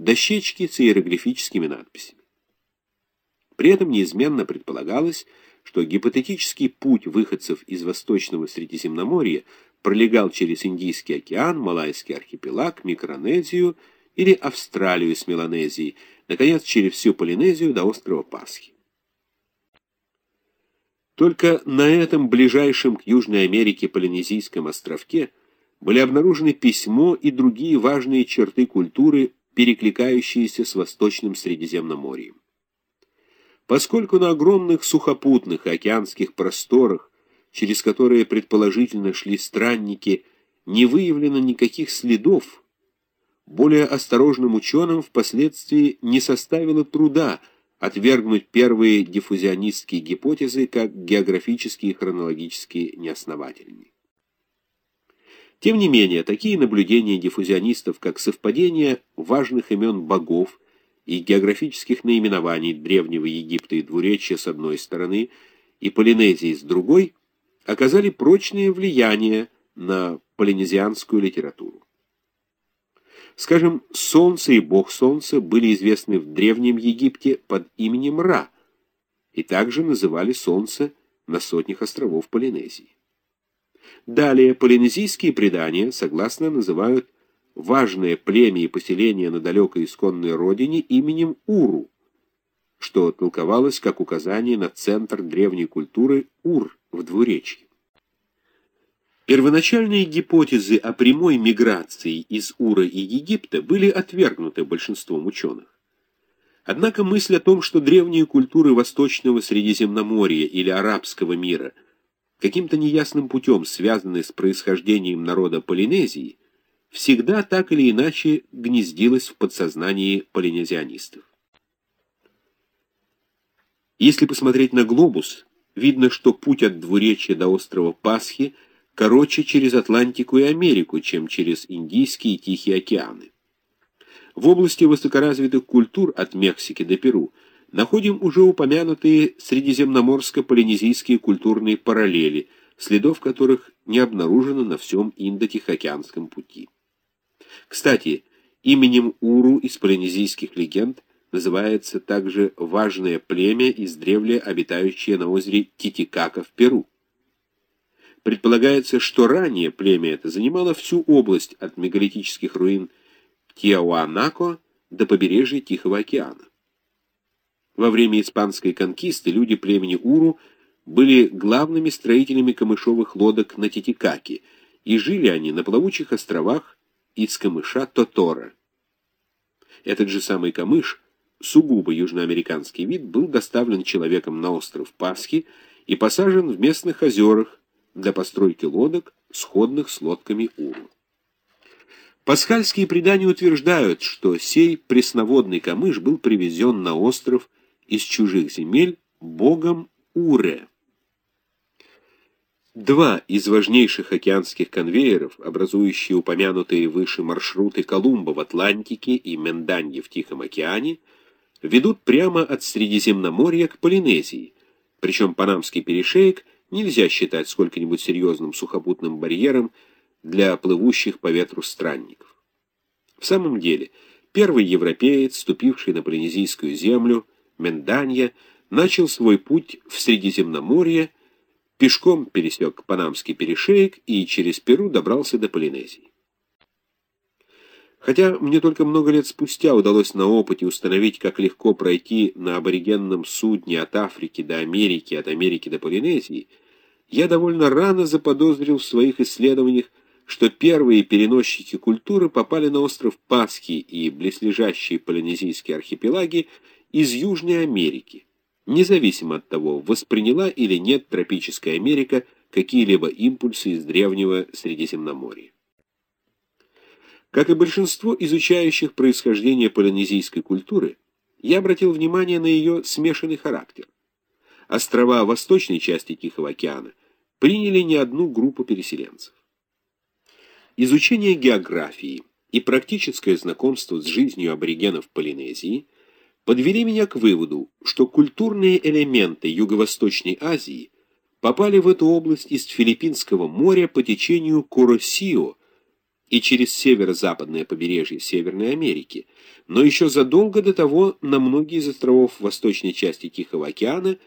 дощечки с иероглифическими надписями. При этом неизменно предполагалось, что гипотетический путь выходцев из Восточного Средиземноморья пролегал через Индийский океан, Малайский архипелаг, Микронезию или Австралию с Меланезией, наконец, через всю Полинезию до острова Пасхи. Только на этом ближайшем к Южной Америке полинезийском островке были обнаружены письмо и другие важные черты культуры, перекликающиеся с Восточным Средиземноморьем. Поскольку на огромных сухопутных и океанских просторах, через которые предположительно шли странники, не выявлено никаких следов, более осторожным ученым впоследствии не составило труда отвергнуть первые диффузионистские гипотезы как географически и хронологически неосновательные. Тем не менее, такие наблюдения диффузионистов, как совпадение важных имен богов и географических наименований Древнего Египта и Двуречья с одной стороны и Полинезии с другой, оказали прочное влияние на полинезианскую литературу. Скажем, Солнце и Бог Солнца были известны в Древнем Египте под именем Ра, и также называли Солнце на сотнях островов Полинезии. Далее полинезийские предания, согласно, называют важное племя и поселение на далекой исконной родине именем Уру, что толковалось как указание на центр древней культуры Ур в двуречье. Первоначальные гипотезы о прямой миграции из Ура и Египта были отвергнуты большинством ученых. Однако мысль о том, что древние культуры Восточного Средиземноморья или Арабского мира – каким-то неясным путем связанный с происхождением народа Полинезии, всегда так или иначе гнездилась в подсознании полинезианистов. Если посмотреть на глобус, видно, что путь от двуречья до острова Пасхи короче через Атлантику и Америку, чем через Индийский и Тихий океаны. В области высокоразвитых культур от Мексики до Перу – находим уже упомянутые средиземноморско-полинезийские культурные параллели, следов которых не обнаружено на всем Индо-Тихоокеанском пути. Кстати, именем Уру из полинезийских легенд называется также важное племя, издревле обитающее на озере Титикака в Перу. Предполагается, что ранее племя это занимало всю область от мегалитических руин Тиауанако до побережья Тихого океана. Во время испанской конкисты люди племени Уру были главными строителями камышовых лодок на Титикаке, и жили они на плавучих островах из камыша Тотора. Этот же самый камыш, сугубо южноамериканский вид, был доставлен человеком на остров Пасхи и посажен в местных озерах для постройки лодок, сходных с лодками Уру. Пасхальские предания утверждают, что сей пресноводный камыш был привезен на остров из чужих земель богом Уре. Два из важнейших океанских конвейеров, образующие упомянутые выше маршруты Колумба в Атлантике и Менданье в Тихом океане, ведут прямо от Средиземноморья к Полинезии, причем Панамский перешеек нельзя считать сколько-нибудь серьезным сухопутным барьером для плывущих по ветру странников. В самом деле, первый европеец, ступивший на полинезийскую землю, Менданья, начал свой путь в Средиземноморье, пешком пересек Панамский перешеек и через Перу добрался до Полинезии. Хотя мне только много лет спустя удалось на опыте установить, как легко пройти на аборигенном судне от Африки до Америки, от Америки до Полинезии, я довольно рано заподозрил в своих исследованиях, что первые переносчики культуры попали на остров Пасхи и близлежащие полинезийские архипелаги из Южной Америки, независимо от того, восприняла или нет тропическая Америка какие-либо импульсы из древнего Средиземноморья. Как и большинство изучающих происхождение полинезийской культуры, я обратил внимание на ее смешанный характер. Острова восточной части Тихого океана приняли не одну группу переселенцев. Изучение географии и практическое знакомство с жизнью аборигенов Полинезии – подвели меня к выводу, что культурные элементы Юго-Восточной Азии попали в эту область из Филиппинского моря по течению Куросио и через северо-западное побережье Северной Америки, но еще задолго до того на многие из островов восточной части Тихого океана